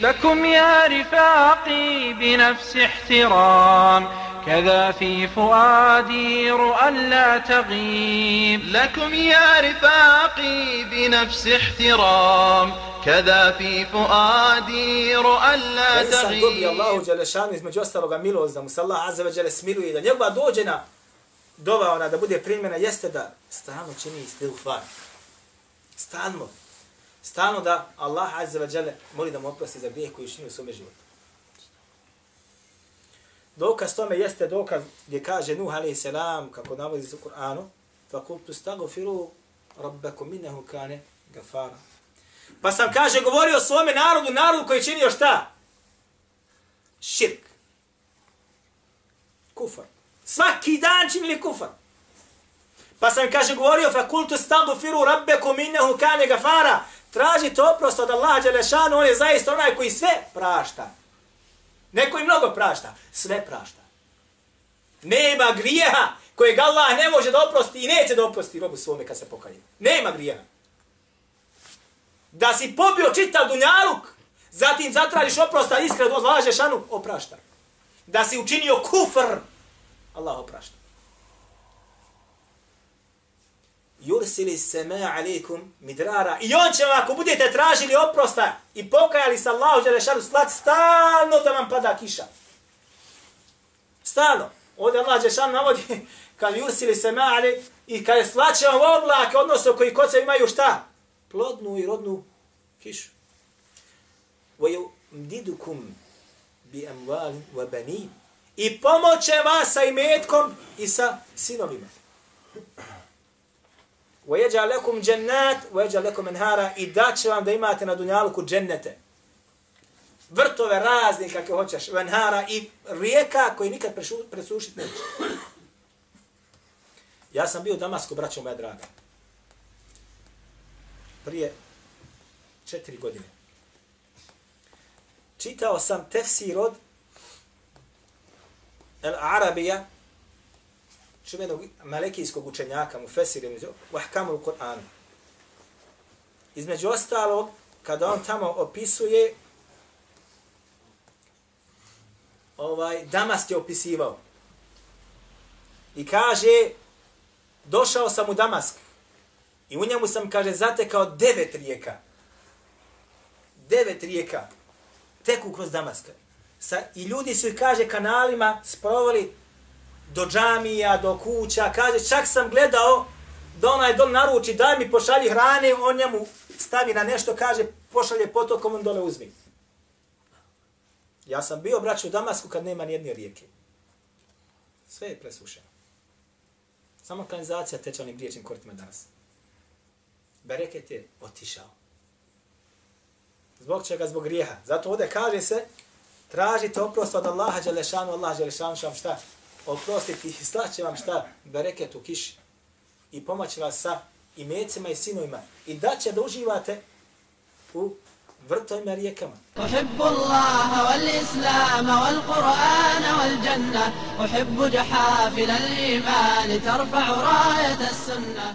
لكم يا رفاقي بنفس احترام كذا في فؤادي رؤى لا تغيب لكم يا رفاقي بنفس احترام كذا في فؤادي رؤى لا Da insan dobije تغيب Allahu Đelešanu između ostaloga milost, da mu se Allah Azza wa Đele smiluje, da njegova dođena dova ona da bude primjena, jeste da stalno čini istilfar. Stalno. Stalno da Allah Azza wa Đele moli da mu oprosti za grijeh koji je učinio u svome životu. Dokaz tome jeste dokaz gdje kaže Nuh alaih salam, kako navodi u Kur'anu, فَقُلْتُ اسْتَغْفِرُوا رَبَّكُمْ إِنَّهُ كَانَ غَفَارًا Pa sam, kaže, govorio svome narodu, narodu koji je činio šta? Širk. Kufar. Svaki dan činili kufar. Pa sam, kaže, govorio, فَقُلْتُ اسْتَغْفِرُوا رَبَّكُمْ إِنَّهُ كَانَ غَفَارًا Tražite oprost od Allaha Đelešanu, on je zaista onaj koji sve prašta. Neko i mnogo prašta, sve prašta. Nema grijeha kojeg Allah ne može da oprosti i neće da oprosti robu svome kad se pokaje. Nema grijeha. Da si pobio čitav dunjaluk, zatim zatražiš oprosta iskred od Allaha Đelešanu, oprašta. Da si učinio kufr, Allah oprašta. yursili sema alaikum midrara. I on će vam, ako budete tražili oprosta i pokajali sa Allahu Đelešanu, slat stalno da vam pada kiša. Stalno. Ovdje Allah Đelešanu navodi, kad yursili sema ali i kad je slaće vam oblake, odnosno koji kod se imaju šta? Plodnu i rodnu kišu. وَيُمْدِدُكُمْ بِأَمْوَالٍ وَبَنِينَ I pomoće vas sa imetkom i sa sinovima. وَيَجَعَ لَكُمْ جَنَّاتِ وَيَجَعَ لَكُمْ أَنْهَارًا I da će vam da imate na dunjaluku džennete. Vrtove razne kakve hoćeš, venhara i rijeka koji nikad presušit neće. Ja sam bio u Damasku, braćo moja draga. Prije četiri godine. Čitao sam tefsir od El Arabija, čuvenog malekijskog učenjaka, mu fesirim, u ahkamu Kur'anu. Između ostalog, kada on tamo opisuje, ovaj, Damask je opisivao. I kaže, došao sam u Damask. I u njemu sam, kaže, zatekao devet rijeka. Devet rijeka. Teku kroz Damask. Sa, I ljudi su, kaže, kanalima sprovali do džamija, do kuća, kaže, čak sam gledao da onaj dol naruči, daj mi pošalji hrane, on njemu stavi na nešto, kaže, pošalje potokom, on dole uzmi. Ja sam bio, braću, u Damasku kad nema nijedne rijeke. Sve je presušeno. Samo kanalizacija teče onim riječnim kortima danas. Bereket je otišao. Zbog čega? Zbog grijeha. Zato ovdje kaže se, tražite oprost od Allaha Đelešanu, Allah Đelešanu šta? Oprostiti i slaće vam šta? Bereket u kiši. I pomoći vas sa imecima i sinovima. I da će da uživate u vrtovima rijekama. أحب الله والإسلام والقرآن والجنة أحب جحافل الإيمان ترفع راية السنة